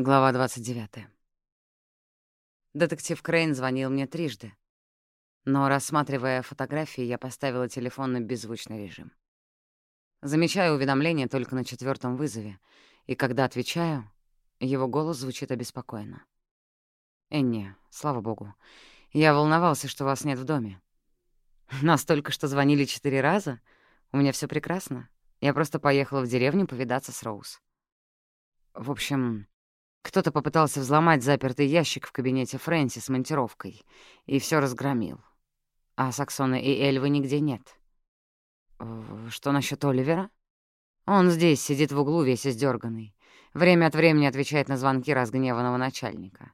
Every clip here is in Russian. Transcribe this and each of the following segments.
Глава 29. Детектив Крейн звонил мне трижды, но, рассматривая фотографии, я поставила телефон на беззвучный режим. Замечаю уведомление только на четвертом вызове, и когда отвечаю, его голос звучит обеспокоенно. «Энни, слава богу, я волновался, что вас нет в доме. Настолько, что звонили четыре раза? У меня все прекрасно. Я просто поехала в деревню повидаться с Роуз. В общем, кто-то попытался взломать запертый ящик в кабинете Фрэнси с монтировкой и все разгромил. А Саксона и Эльвы нигде нет. Что насчет Оливера? Он здесь, сидит в углу, весь издерганный. Время от времени отвечает на звонки разгневанного начальника.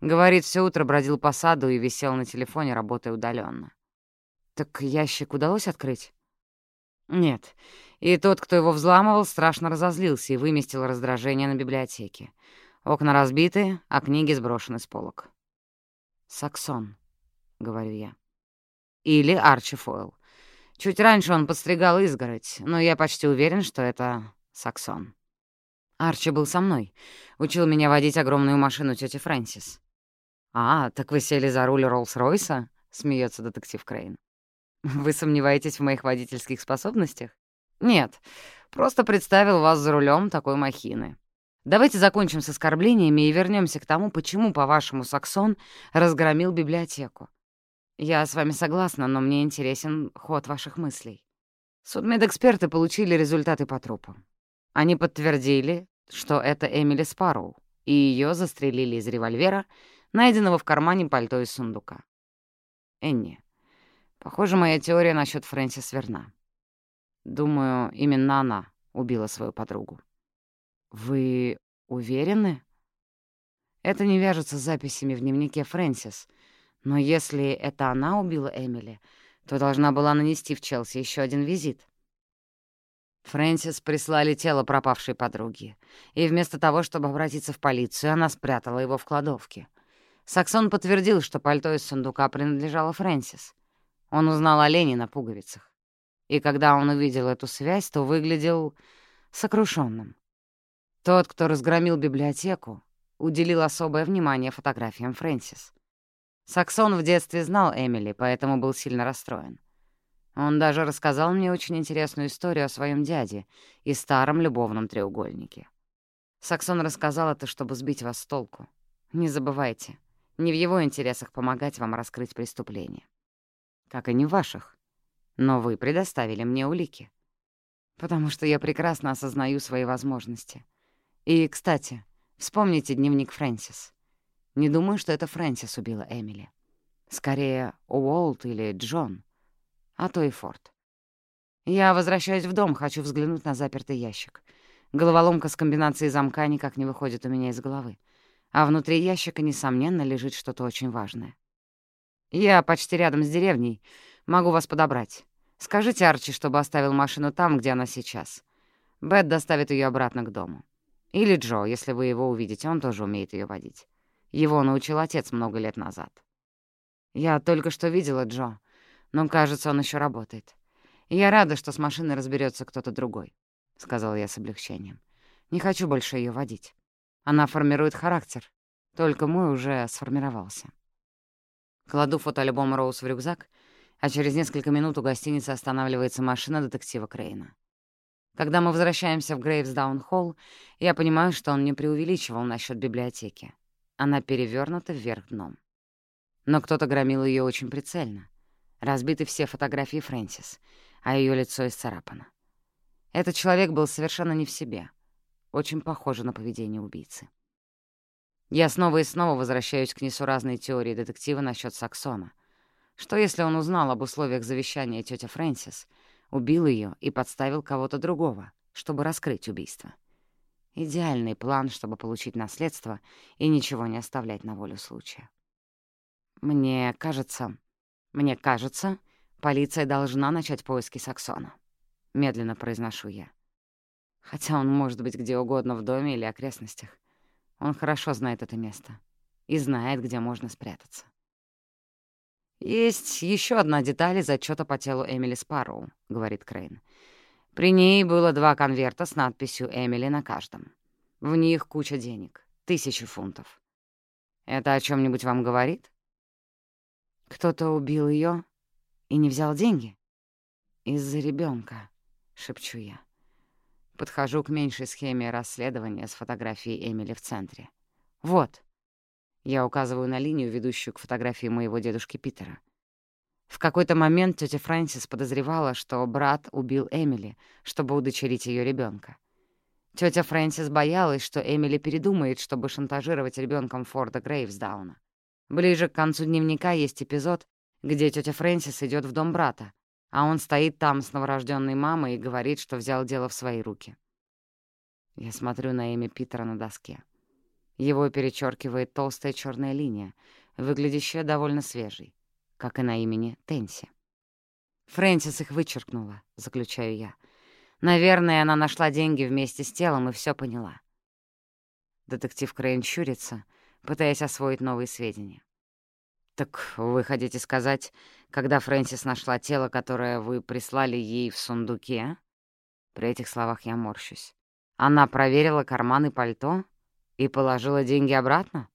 Говорит, все утро бродил по саду и висел на телефоне, работая удаленно. Так ящик удалось открыть? Нет. И тот, кто его взламывал, страшно разозлился и выместил раздражение на библиотеке. Окна разбиты, а книги сброшены с полок. «Саксон», — говорю я. Или Арчи Фойл. Чуть раньше он подстригал изгородь, но я почти уверен, что это Саксон. Арчи был со мной. Учил меня водить огромную машину тети Фрэнсис. «А, так вы сели за руль Роллс-Ройса?» — смеется детектив Крейн. Вы сомневаетесь в моих водительских способностях? Нет, просто представил вас за рулем такой махины. Давайте закончим с оскорблениями и вернемся к тому, почему, по-вашему, Саксон разгромил библиотеку. Я с вами согласна, но мне интересен ход ваших мыслей. Судмедэксперты получили результаты по трупу. Они подтвердили, что это Эмили Спарроу, и ее застрелили из револьвера, найденного в кармане пальто из сундука. Энни, Похоже, моя теория насчет Фрэнсис верна. Думаю, именно она убила свою подругу. Вы уверены? Это не вяжется с записями в дневнике Фрэнсис, но если это она убила Эмили, то должна была нанести в Челси еще один визит. Фрэнсис прислали тело пропавшей подруги, и вместо того, чтобы обратиться в полицию, она спрятала его в кладовке. Саксон подтвердил, что пальто из сундука принадлежало Фрэнсис. Он узнал о на пуговицах. И когда он увидел эту связь, то выглядел сокрушенным. Тот, кто разгромил библиотеку, уделил особое внимание фотографиям Фрэнсис. Саксон в детстве знал Эмили, поэтому был сильно расстроен. Он даже рассказал мне очень интересную историю о своем дяде и старом любовном треугольнике. Саксон рассказал это, чтобы сбить вас с толку. Не забывайте, не в его интересах помогать вам раскрыть преступление как и не ваших. Но вы предоставили мне улики. Потому что я прекрасно осознаю свои возможности. И, кстати, вспомните дневник Фрэнсис. Не думаю, что это Фрэнсис убила Эмили. Скорее, Уолт или Джон, а то и Форд. Я возвращаюсь в дом, хочу взглянуть на запертый ящик. Головоломка с комбинацией замка никак не выходит у меня из головы. А внутри ящика, несомненно, лежит что-то очень важное. Я почти рядом с деревней. Могу вас подобрать. Скажите Арчи, чтобы оставил машину там, где она сейчас. Бет доставит ее обратно к дому. Или Джо, если вы его увидите, он тоже умеет ее водить. Его научил отец много лет назад. Я только что видела Джо, но, кажется, он еще работает. Я рада, что с машиной разберется кто-то другой, — сказала я с облегчением. Не хочу больше ее водить. Она формирует характер, только мой уже сформировался. Кладу фотоальбом Роуз в рюкзак, а через несколько минут у гостиницы останавливается машина детектива Крейна. Когда мы возвращаемся в Грейвсдаун-холл, я понимаю, что он не преувеличивал насчет библиотеки. Она перевернута вверх дном. Но кто-то громил ее очень прицельно. Разбиты все фотографии Фрэнсис, а ее лицо исцарапано. Этот человек был совершенно не в себе. Очень похоже на поведение убийцы. Я снова и снова возвращаюсь к несуразной теории детектива насчет Саксона. Что если он узнал об условиях завещания тети Фрэнсис, убил ее и подставил кого-то другого, чтобы раскрыть убийство? Идеальный план, чтобы получить наследство и ничего не оставлять на волю случая. Мне кажется... Мне кажется, полиция должна начать поиски Саксона. Медленно произношу я. Хотя он может быть где угодно в доме или окрестностях. Он хорошо знает это место и знает, где можно спрятаться. «Есть еще одна деталь из отчета по телу Эмили Спарроу», — говорит Крейн. «При ней было два конверта с надписью «Эмили» на каждом. В них куча денег. Тысячи фунтов. Это о чем нибудь вам говорит? Кто-то убил ее и не взял деньги? Из-за ребенка, шепчу я. Подхожу к меньшей схеме расследования с фотографией Эмили в центре. Вот. Я указываю на линию, ведущую к фотографии моего дедушки Питера. В какой-то момент тетя Фрэнсис подозревала, что брат убил Эмили, чтобы удочерить ее ребенка. Тетя Фрэнсис боялась, что Эмили передумает, чтобы шантажировать ребенком Форда Грейвсдауна. Ближе к концу дневника есть эпизод, где тетя Фрэнсис идет в дом брата, а он стоит там с новорожденной мамой и говорит, что взял дело в свои руки. Я смотрю на имя Питера на доске. Его перечеркивает толстая черная линия, выглядящая довольно свежей как и на имени Тенси. Фрэнсис их вычеркнула, заключаю я. Наверное, она нашла деньги вместе с телом и все поняла. Детектив Крейн щурится, пытаясь освоить новые сведения. «Так вы хотите сказать, когда Фрэнсис нашла тело, которое вы прислали ей в сундуке?» При этих словах я морщусь. «Она проверила карманы пальто и положила деньги обратно?»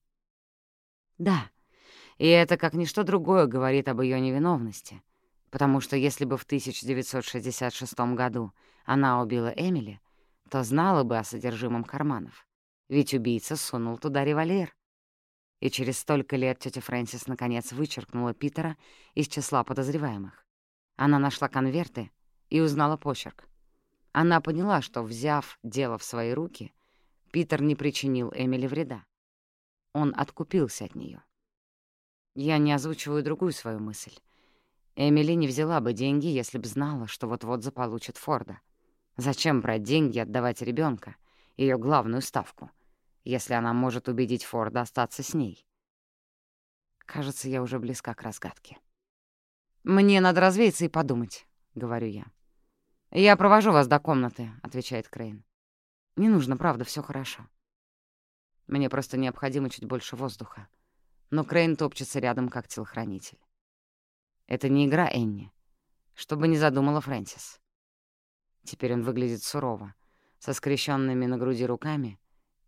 «Да», и это, как ничто другое, говорит об ее невиновности. Потому что если бы в 1966 году она убила Эмили, то знала бы о содержимом карманов. Ведь убийца сунул туда револьвер. И через столько лет тетя Фрэнсис наконец вычеркнула Питера из числа подозреваемых. Она нашла конверты и узнала почерк. Она поняла, что, взяв дело в свои руки, Питер не причинил Эмили вреда. Он откупился от нее. Я не озвучиваю другую свою мысль. Эмили не взяла бы деньги, если бы знала, что вот-вот заполучит Форда. Зачем брать деньги и отдавать ребенка, ее главную ставку, если она может убедить Форда остаться с ней? Кажется, я уже близка к разгадке. «Мне надо развеяться и подумать», — говорю я. «Я провожу вас до комнаты», — отвечает Крейн. «Не нужно, правда, все хорошо. Мне просто необходимо чуть больше воздуха но Крейн топчется рядом, как телохранитель. Это не игра Энни, чтобы не задумала Фрэнсис. Теперь он выглядит сурово, со скрещенными на груди руками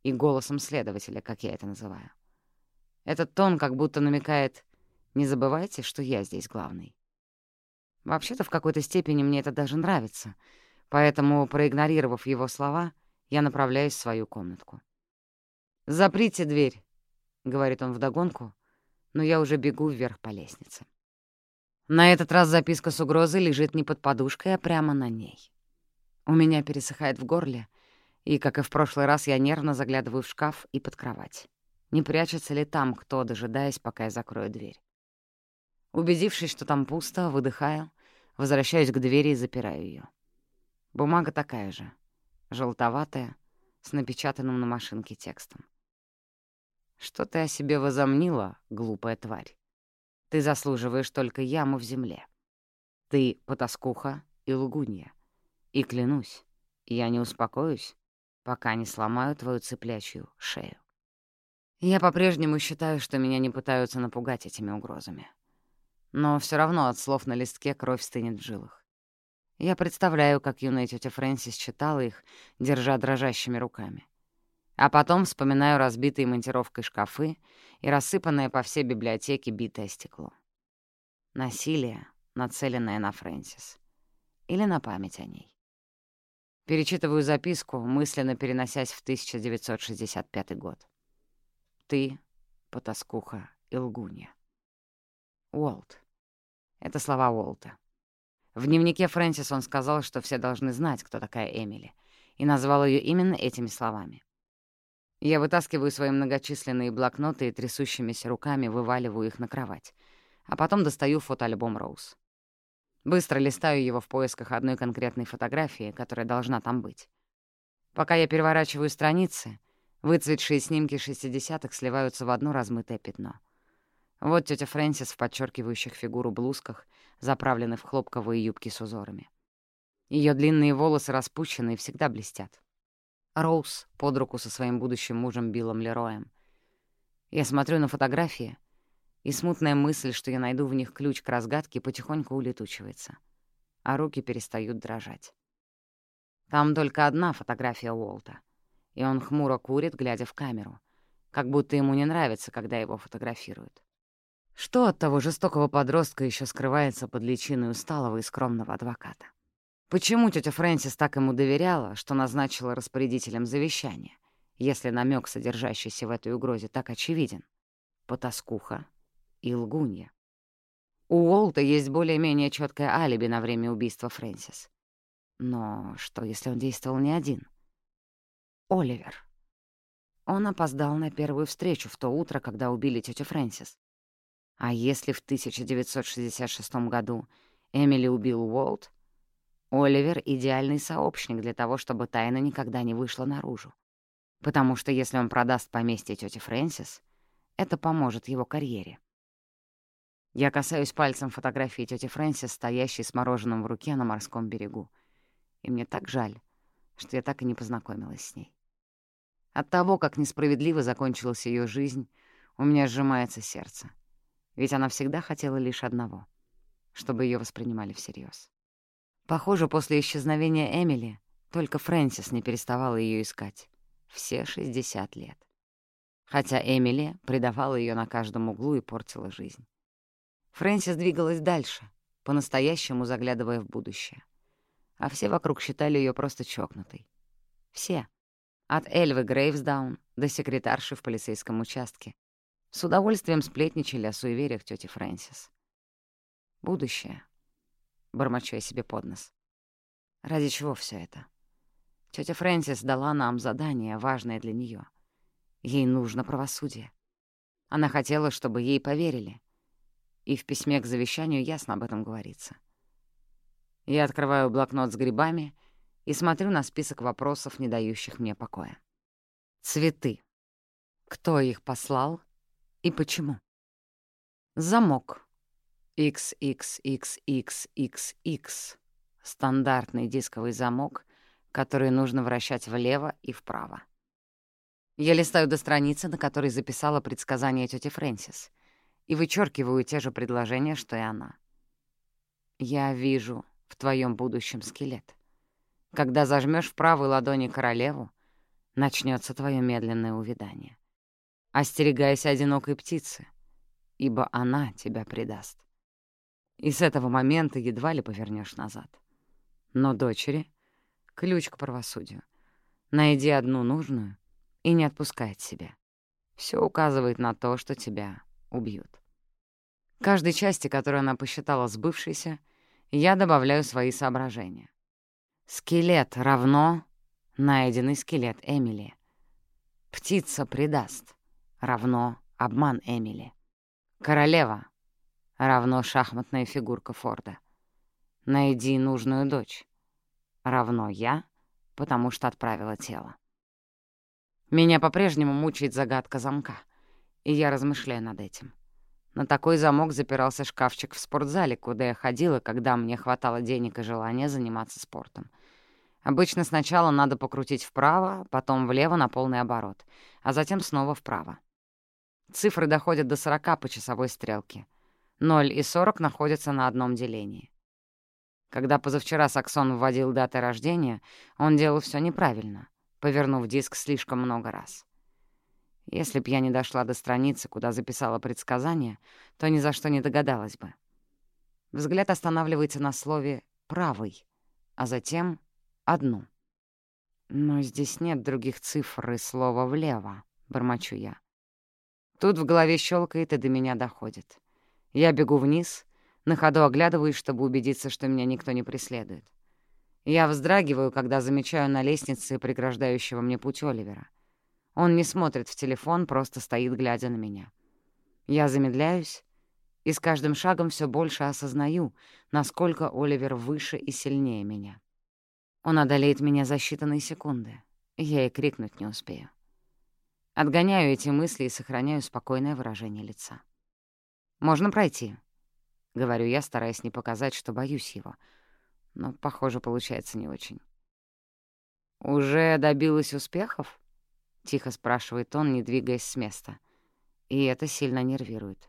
и голосом следователя, как я это называю. Этот тон как будто намекает «не забывайте, что я здесь главный». Вообще-то в какой-то степени мне это даже нравится, поэтому, проигнорировав его слова, я направляюсь в свою комнатку. «Заприте дверь», — говорит он вдогонку, но я уже бегу вверх по лестнице. На этот раз записка с угрозой лежит не под подушкой, а прямо на ней. У меня пересыхает в горле, и, как и в прошлый раз, я нервно заглядываю в шкаф и под кровать. Не прячется ли там кто, дожидаясь, пока я закрою дверь? Убедившись, что там пусто, выдыхаю, возвращаюсь к двери и запираю ее. Бумага такая же, желтоватая, с напечатанным на машинке текстом. Что ты о себе возомнила, глупая тварь? Ты заслуживаешь только яму в земле. Ты потаскуха и лгунья. И клянусь, я не успокоюсь, пока не сломаю твою цыплячью шею. Я по-прежнему считаю, что меня не пытаются напугать этими угрозами. Но все равно от слов на листке кровь стынет в жилах. Я представляю, как юная тетя Фрэнсис читала их, держа дрожащими руками. А потом вспоминаю разбитые монтировкой шкафы и рассыпанное по всей библиотеке битое стекло. Насилие, нацеленное на Фрэнсис. Или на память о ней. Перечитываю записку, мысленно переносясь в 1965 год. «Ты, потаскуха и лгунья». Уолт. Это слова Уолта. В дневнике Фрэнсис он сказал, что все должны знать, кто такая Эмили, и назвал ее именно этими словами. Я вытаскиваю свои многочисленные блокноты и трясущимися руками вываливаю их на кровать, а потом достаю фотоальбом Роуз. Быстро листаю его в поисках одной конкретной фотографии, которая должна там быть. Пока я переворачиваю страницы, выцветшие снимки шестидесятых сливаются в одно размытое пятно. Вот тетя Фрэнсис в подчеркивающих фигуру блузках, заправленных в хлопковые юбки с узорами. Ее длинные волосы распущены и всегда блестят. Роуз под руку со своим будущим мужем Биллом Лероем. Я смотрю на фотографии, и смутная мысль, что я найду в них ключ к разгадке, потихоньку улетучивается, а руки перестают дрожать. Там только одна фотография Уолта, и он хмуро курит, глядя в камеру, как будто ему не нравится, когда его фотографируют. Что от того жестокого подростка еще скрывается под личиной усталого и скромного адвоката? Почему тетя Фрэнсис так ему доверяла, что назначила распорядителем завещания, если намек, содержащийся в этой угрозе, так очевиден? Потаскуха и лгунья. У Уолта есть более-менее четкое алиби на время убийства Фрэнсис. Но что, если он действовал не один? Оливер. Он опоздал на первую встречу в то утро, когда убили тетю Фрэнсис. А если в 1966 году Эмили убил Уолт, Оливер — идеальный сообщник для того, чтобы тайна никогда не вышла наружу. Потому что если он продаст поместье тети Фрэнсис, это поможет его карьере. Я касаюсь пальцем фотографии тети Фрэнсис, стоящей с мороженым в руке на морском берегу. И мне так жаль, что я так и не познакомилась с ней. От того, как несправедливо закончилась ее жизнь, у меня сжимается сердце. Ведь она всегда хотела лишь одного — чтобы ее воспринимали всерьез. Похоже, после исчезновения Эмили только Фрэнсис не переставала ее искать. Все 60 лет. Хотя Эмили предавала ее на каждом углу и портила жизнь. Фрэнсис двигалась дальше, по-настоящему заглядывая в будущее. А все вокруг считали ее просто чокнутой. Все. От Эльвы Грейвсдаун до секретарши в полицейском участке. С удовольствием сплетничали о суевериях тети Фрэнсис. Будущее. Бормочу я себе под нос. Ради чего все это? Тетя Фрэнсис дала нам задание, важное для нее. Ей нужно правосудие. Она хотела, чтобы ей поверили — и в письме к завещанию ясно об этом говорится. Я открываю блокнот с грибами и смотрю на список вопросов, не дающих мне покоя. Цветы. Кто их послал и почему? Замок. XXXXXX. Стандартный дисковый замок, который нужно вращать влево и вправо. Я листаю до страницы, на которой записала предсказание тети Фрэнсис — и вычеркиваю те же предложения, что и она. Я вижу в твоем будущем скелет. Когда зажмешь в правой ладони королеву, начнется твое медленное увядание. Остерегайся одинокой птицы, ибо она тебя предаст. И с этого момента едва ли повернешь назад. Но дочери — ключ к правосудию. Найди одну нужную и не отпускай от себя. Все указывает на то, что тебя убьют. Каждой части, которую она посчитала сбывшейся, я добавляю свои соображения. Скелет равно найденный скелет Эмили. Птица предаст равно обман Эмили. Королева равно шахматная фигурка Форда. Найди нужную дочь равно я, потому что отправила тело. Меня по-прежнему мучает загадка замка, и я размышляю над этим. На такой замок запирался шкафчик в спортзале, куда я ходила, когда мне хватало денег и желания заниматься спортом. Обычно сначала надо покрутить вправо, потом влево на полный оборот, а затем снова вправо. Цифры доходят до 40 по часовой стрелке. 0 и 40 находятся на одном делении. Когда позавчера Саксон вводил даты рождения, он делал все неправильно, повернув диск слишком много раз. Если б я не дошла до страницы, куда записала предсказание, то ни за что не догадалась бы. Взгляд останавливается на слове «правый», а затем «одну». Но здесь нет других цифр и слова «влево», — бормочу я. Тут в голове щелкает и до меня доходит. Я бегу вниз, на ходу оглядываюсь, чтобы убедиться, что меня никто не преследует. Я вздрагиваю, когда замечаю на лестнице преграждающего мне путь Оливера. Он не смотрит в телефон, просто стоит, глядя на меня. Я замедляюсь и с каждым шагом все больше осознаю, насколько Оливер выше и сильнее меня. Он одолеет меня за считанные секунды. Я и крикнуть не успею. Отгоняю эти мысли и сохраняю спокойное выражение лица. «Можно пройти», — говорю я, стараясь не показать, что боюсь его. Но, похоже, получается не очень. «Уже добилась успехов?» — тихо спрашивает он, не двигаясь с места. И это сильно нервирует.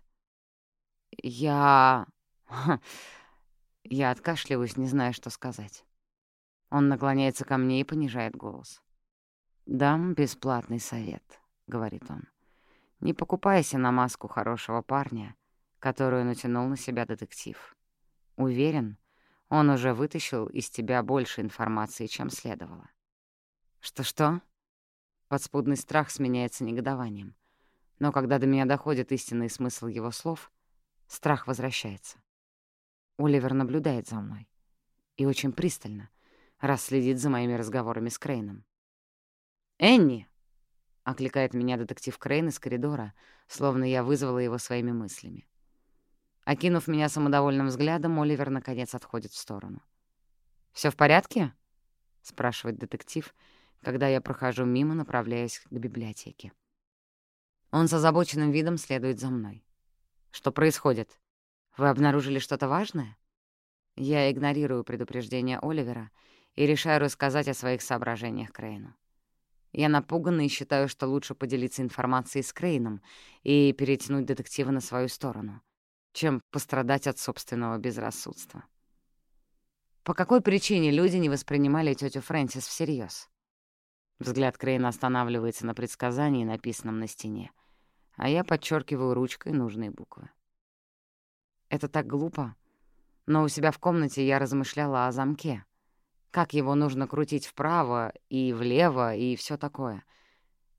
«Я...» Я откашливаюсь, не зная, что сказать. Он наклоняется ко мне и понижает голос. «Дам бесплатный совет», — говорит он. Не покупайся на маску хорошего парня, которую натянул на себя детектив. Уверен, он уже вытащил из тебя больше информации, чем следовало. Что-что? Подспудный страх сменяется негодованием. Но когда до меня доходит истинный смысл его слов, страх возвращается. Оливер наблюдает за мной. И очень пристально, раз следит за моими разговорами с Крейном. «Энни!» — окликает меня детектив Крейн из коридора, словно я вызвала его своими мыслями. Окинув меня самодовольным взглядом, Оливер наконец отходит в сторону. Все в порядке?» — спрашивает детектив, когда я прохожу мимо, направляясь к библиотеке. Он с озабоченным видом следует за мной. «Что происходит? Вы обнаружили что-то важное?» Я игнорирую предупреждение Оливера и решаю рассказать о своих соображениях Крейну. Я напугана и считаю, что лучше поделиться информацией с Крейном и перетянуть детектива на свою сторону, чем пострадать от собственного безрассудства. По какой причине люди не воспринимали тетю Фрэнсис всерьез? Взгляд Крейна останавливается на предсказании, написанном на стене, а я подчеркиваю ручкой нужные буквы. Это так глупо, но у себя в комнате я размышляла о замке, как его нужно крутить вправо и влево и все такое.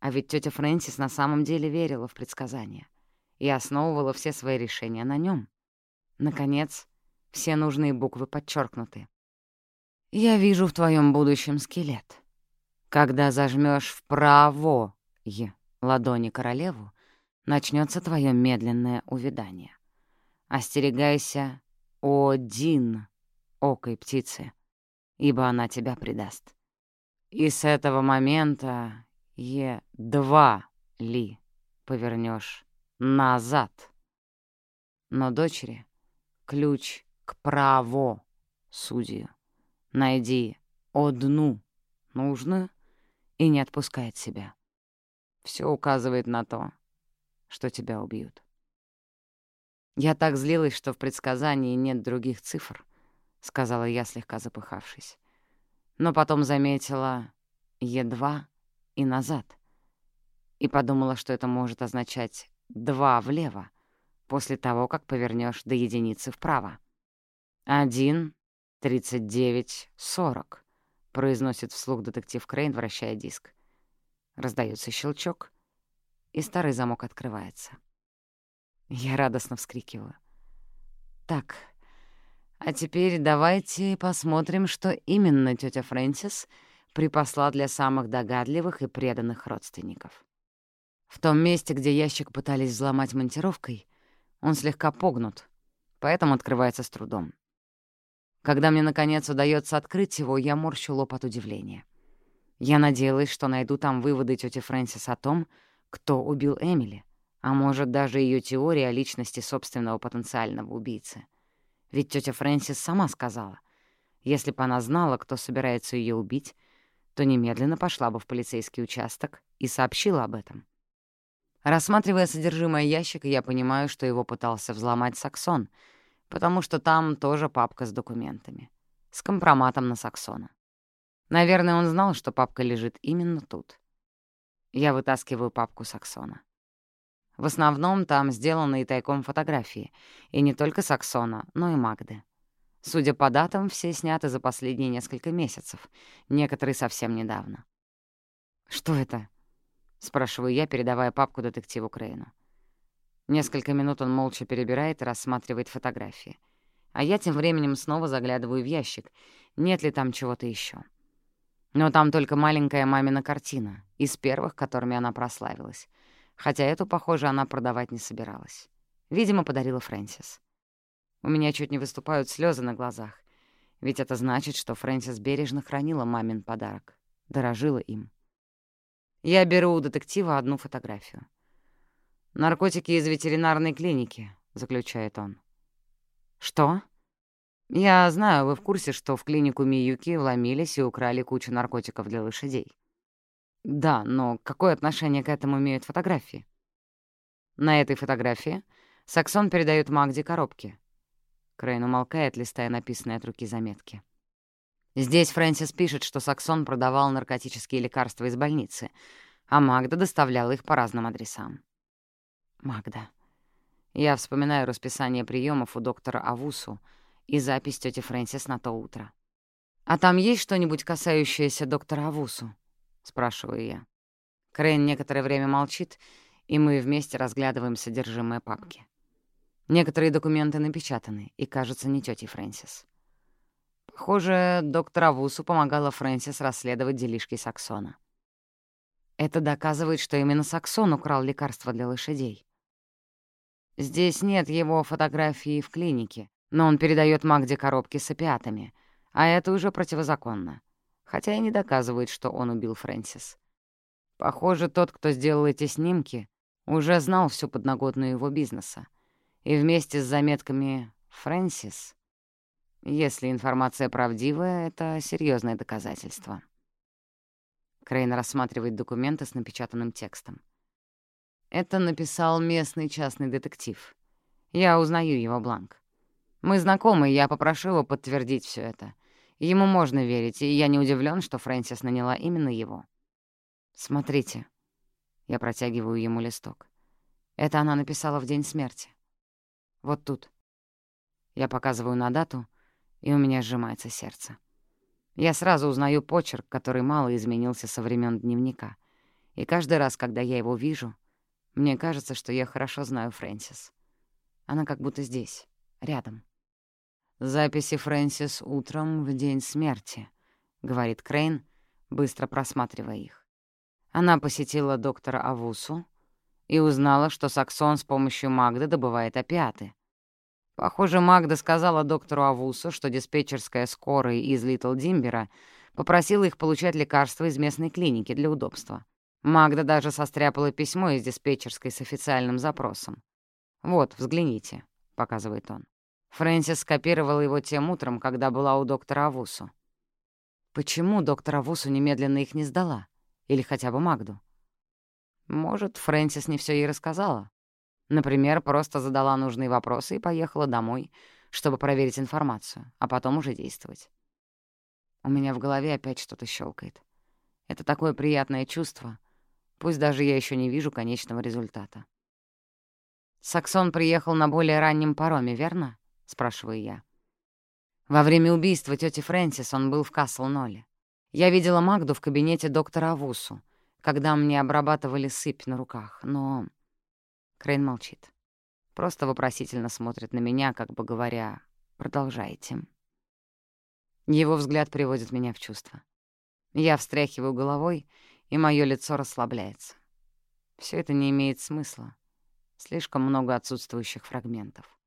А ведь тетя Фрэнсис на самом деле верила в предсказания и основывала все свои решения на нем. Наконец, все нужные буквы подчеркнуты. «Я вижу в твоем будущем скелет. Когда зажмешь вправо ладони королеву, начнется твое медленное увядание. Остерегайся один окой птицы, ибо она тебя предаст. И с этого момента едва ли повернешь назад. Но дочери ключ к право судью. Найди одну нужную и не отпускает себя. Все указывает на то, что тебя убьют. Я так злилась, что в предсказании нет других цифр, — сказала я, слегка запыхавшись. Но потом заметила «Е2» и «назад» и подумала, что это может означать «два влево» после того, как повернешь до единицы вправо. «Один, тридцать девять, сорок», — произносит вслух детектив Крейн, вращая диск. Раздается щелчок, и старый замок открывается. Я радостно вскрикиваю. «Так, а теперь давайте посмотрим, что именно тетя Фрэнсис припасла для самых догадливых и преданных родственников. В том месте, где ящик пытались взломать монтировкой, он слегка погнут, поэтому открывается с трудом. Когда мне, наконец, удается открыть его, я морщу лоб от удивления. Я надеялась, что найду там выводы тети Фрэнсис о том, кто убил Эмили, а может, даже ее теория о личности собственного потенциального убийцы — ведь тетя Фрэнсис сама сказала, если бы она знала, кто собирается ее убить, то немедленно пошла бы в полицейский участок и сообщила об этом. Рассматривая содержимое ящика, я понимаю, что его пытался взломать Саксон, потому что там тоже папка с документами, с компроматом на Саксона. Наверное, он знал, что папка лежит именно тут. Я вытаскиваю папку Саксона. В основном там сделаны и тайком фотографии, и не только Саксона, но и Магды. Судя по датам, все сняты за последние несколько месяцев, некоторые совсем недавно. «Что это?» — спрашиваю я, передавая папку детективу Крейну. Несколько минут он молча перебирает и рассматривает фотографии. А я тем временем снова заглядываю в ящик, нет ли там чего-то еще. Но там только маленькая мамина картина, из первых, которыми она прославилась хотя эту, похоже, она продавать не собиралась. Видимо, подарила Фрэнсис. У меня чуть не выступают слезы на глазах, ведь это значит, что Фрэнсис бережно хранила мамин подарок, дорожила им. Я беру у детектива одну фотографию. «Наркотики из ветеринарной клиники», — заключает он. «Что?» «Я знаю, вы в курсе, что в клинику Миюки вломились и украли кучу наркотиков для лошадей. Да, но какое отношение к этому имеют фотографии? На этой фотографии Саксон передает Магде коробки. Крейн умолкает, листая написанные от руки заметки. Здесь Фрэнсис пишет, что Саксон продавал наркотические лекарства из больницы, а Магда доставляла их по разным адресам. Магда. Я вспоминаю расписание приемов у доктора Авусу и запись тети Фрэнсис на то утро. «А там есть что-нибудь, касающееся доктора Авусу?» — спрашиваю я. Крейн некоторое время молчит, и мы вместе разглядываем содержимое папки. Некоторые документы напечатаны, и, кажется, не тётей Фрэнсис. Похоже, доктор Авусу помогала Фрэнсис расследовать делишки Саксона. Это доказывает, что именно Саксон украл лекарства для лошадей. Здесь нет его фотографии в клинике, но он передает Магде коробки с опиатами, а это уже противозаконно, хотя и не доказывает, что он убил Фрэнсис. Похоже, тот, кто сделал эти снимки, уже знал всю подноготную его бизнеса, и вместе с заметками «Фрэнсис» Если информация правдивая, это серьезное доказательство. Крейн рассматривает документы с напечатанным текстом. Это написал местный частный детектив. Я узнаю его бланк. Мы знакомы, я попрошу его подтвердить все это. Ему можно верить, и я не удивлен, что Фрэнсис наняла именно его. Смотрите. Я протягиваю ему листок. Это она написала в день смерти. Вот тут. Я показываю на дату — и у меня сжимается сердце. Я сразу узнаю почерк, который мало изменился со времен дневника. И каждый раз, когда я его вижу, мне кажется, что я хорошо знаю Фрэнсис. Она как будто здесь, рядом. «Записи Фрэнсис утром в день смерти», — говорит Крейн, быстро просматривая их. Она посетила доктора Авусу и узнала, что Саксон с помощью Магды добывает опиаты. Похоже, Магда сказала доктору Авусу, что диспетчерская скорой из Литл Димбера попросила их получать лекарства из местной клиники для удобства. Магда даже состряпала письмо из диспетчерской с официальным запросом. «Вот, взгляните», — показывает он. Фрэнсис скопировала его тем утром, когда была у доктора Авусу. Почему доктор Авусу немедленно их не сдала? Или хотя бы Магду? Может, Фрэнсис не все ей рассказала? Например, просто задала нужные вопросы и поехала домой, чтобы проверить информацию, а потом уже действовать. У меня в голове опять что-то щелкает. Это такое приятное чувство, пусть даже я еще не вижу конечного результата. «Саксон приехал на более раннем пароме, верно?» — спрашиваю я. Во время убийства тети Фрэнсис он был в Касл-Нолле. Я видела Магду в кабинете доктора Авусу, когда мне обрабатывали сыпь на руках, но Крейн молчит. Просто вопросительно смотрит на меня, как бы говоря «продолжайте». Его взгляд приводит меня в чувство. Я встряхиваю головой, и мое лицо расслабляется. Все это не имеет смысла. Слишком много отсутствующих фрагментов.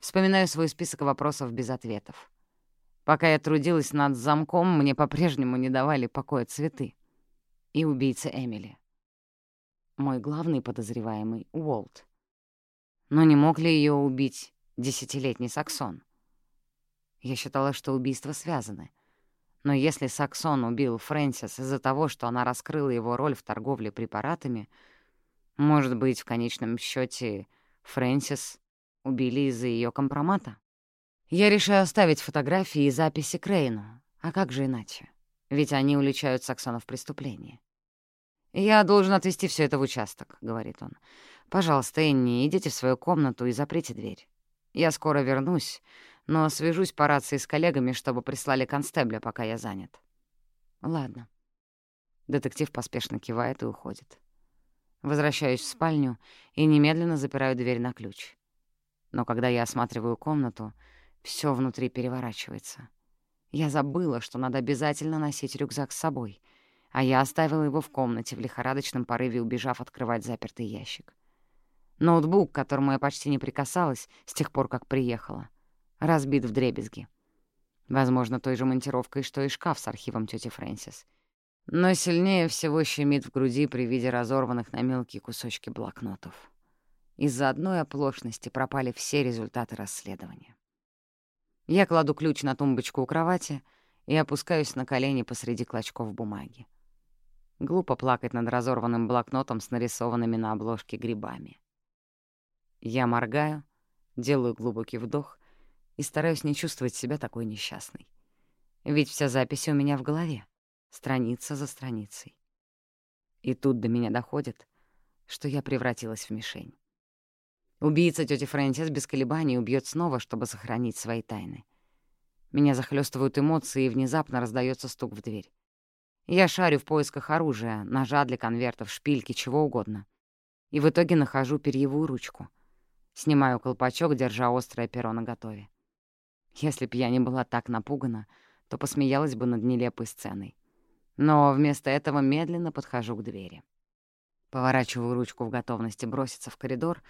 Вспоминаю свой список вопросов без ответов. Пока я трудилась над замком, мне по-прежнему не давали покоя цветы. И убийца Эмили мой главный подозреваемый — Уолт. Но не мог ли ее убить десятилетний Саксон? Я считала, что убийства связаны. Но если Саксон убил Фрэнсис из-за того, что она раскрыла его роль в торговле препаратами, может быть, в конечном счете Фрэнсис убили из-за ее компромата? Я решаю оставить фотографии и записи Крейну. А как же иначе? Ведь они уличают Саксона в преступлении. «Я должен отвезти все это в участок», — говорит он. «Пожалуйста, Энни, идите в свою комнату и заприте дверь. Я скоро вернусь, но свяжусь по рации с коллегами, чтобы прислали констебля, пока я занят». «Ладно». Детектив поспешно кивает и уходит. Возвращаюсь в спальню и немедленно запираю дверь на ключ. Но когда я осматриваю комнату, все внутри переворачивается. Я забыла, что надо обязательно носить рюкзак с собой — а я оставила его в комнате, в лихорадочном порыве убежав открывать запертый ящик. Ноутбук, к которому я почти не прикасалась с тех пор, как приехала, разбит в дребезги. Возможно, той же монтировкой, что и шкаф с архивом тети Фрэнсис. Но сильнее всего щемит в груди при виде разорванных на мелкие кусочки блокнотов. Из-за одной оплошности пропали все результаты расследования. Я кладу ключ на тумбочку у кровати и опускаюсь на колени посреди клочков бумаги. Глупо плакать над разорванным блокнотом с нарисованными на обложке грибами. Я моргаю, делаю глубокий вдох и стараюсь не чувствовать себя такой несчастной. Ведь вся запись у меня в голове, страница за страницей. И тут до меня доходит, что я превратилась в мишень. Убийца тети Фрэнсис без колебаний убьет снова, чтобы сохранить свои тайны. Меня захлестывают эмоции, и внезапно раздается стук в дверь. Я шарю в поисках оружия, ножа для конвертов, шпильки, чего угодно. И в итоге нахожу перьевую ручку. Снимаю колпачок, держа острое перо наготове. Если б я не была так напугана, то посмеялась бы над нелепой сценой. Но вместо этого медленно подхожу к двери. Поворачиваю ручку в готовности броситься в коридор,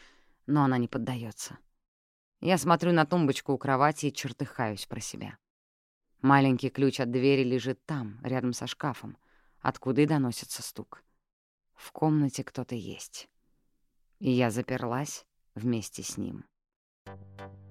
но она не поддается. Я смотрю на тумбочку у кровати и чертыхаюсь про себя. Маленький ключ от двери лежит там, рядом со шкафом, откуда и доносится стук. В комнате кто-то есть. И я заперлась вместе с ним. Thank you.